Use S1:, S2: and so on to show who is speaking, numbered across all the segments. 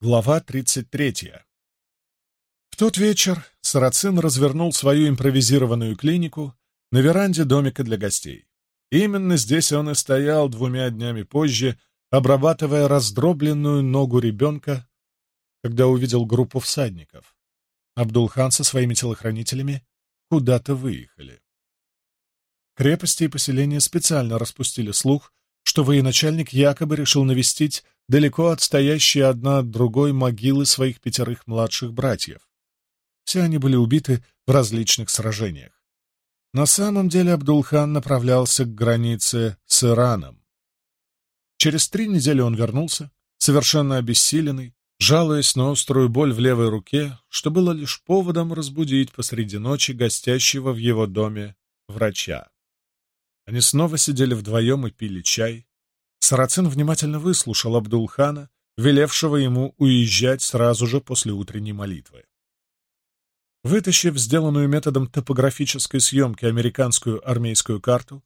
S1: Глава 33. В тот вечер Сарацин развернул свою импровизированную клинику на веранде домика для гостей. Именно здесь он и стоял двумя днями позже, обрабатывая раздробленную ногу ребенка, когда увидел группу всадников. Абдулхан со своими телохранителями куда-то выехали. Крепости и поселения специально распустили слух, что военачальник якобы решил навестить далеко отстоящие одна от другой могилы своих пятерых младших братьев. Все они были убиты в различных сражениях. На самом деле Абдулхан направлялся к границе с Ираном. Через три недели он вернулся, совершенно обессиленный, жалуясь на острую боль в левой руке, что было лишь поводом разбудить посреди ночи гостящего в его доме врача. Они снова сидели вдвоем и пили чай, Сарацин внимательно выслушал Абдулхана, велевшего ему уезжать сразу же после утренней молитвы. Вытащив сделанную методом топографической съемки американскую армейскую карту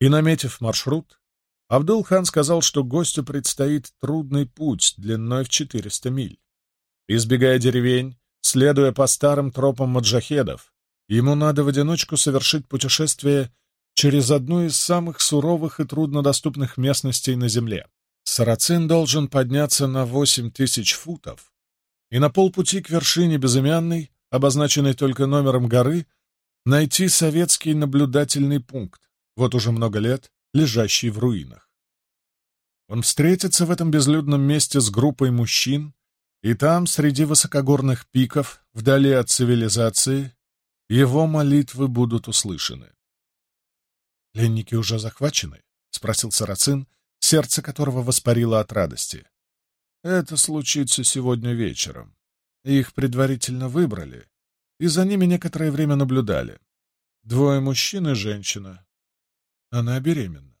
S1: и наметив маршрут, Абдул-хан сказал, что гостю предстоит трудный путь длиной в 400 миль. Избегая деревень, следуя по старым тропам маджахедов, ему надо в одиночку совершить путешествие через одну из самых суровых и труднодоступных местностей на Земле. Сарацин должен подняться на 8 тысяч футов, и на полпути к вершине безымянной, обозначенной только номером горы, найти советский наблюдательный пункт, вот уже много лет лежащий в руинах. Он встретится в этом безлюдном месте с группой мужчин, и там, среди высокогорных пиков, вдали от цивилизации, его молитвы будут услышаны. Пленники уже захвачены? — спросил Сарацин, сердце которого воспарило от радости. — Это случится сегодня вечером. Их предварительно выбрали, и за ними некоторое время наблюдали. Двое мужчин и женщина. Она беременна.